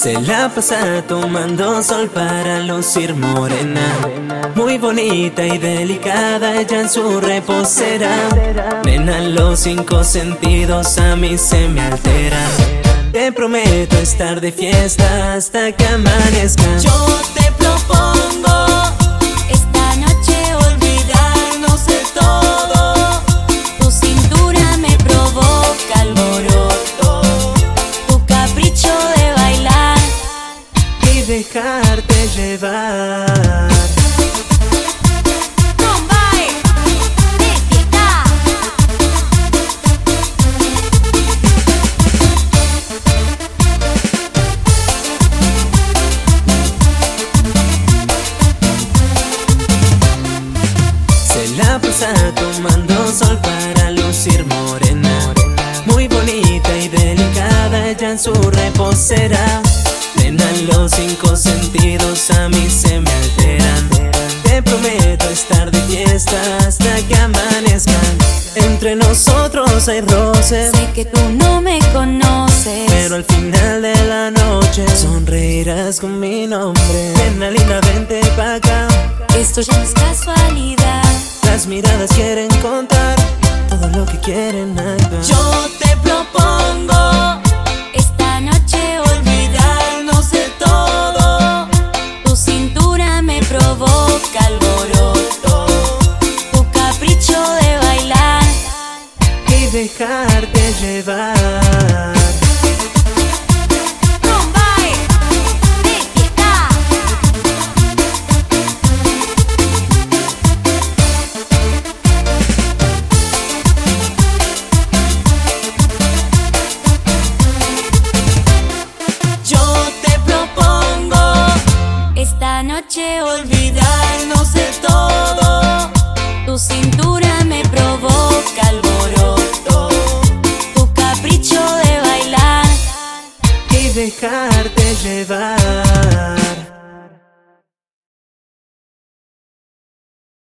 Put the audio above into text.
Se la pasa tomando sol para lucir morena. Muy bonita y delicada, ella en su reposera. Nena, los cinco sentidos a mí se me alteran. Te prometo estar de fiesta hasta que amanezca. Yo te propongo dejarte llevar. Se la pasa tomando sol para lucir morena. Muy bonita y delicada, ella en su reposera. Los cinco sentidos a mí se me alteran. Te prometo estar de fiesta hasta que amanezcan. Entre nosotros hay roces. Sé que tú no me conoces. Pero al final de la noche sonreirás con mi nombre. Linda, vente pa' acá. Esto ya no es casualidad. Las miradas quieren contar todo lo que quieren alboroto, tu capricho de bailar y dejarte llevar. vem cá.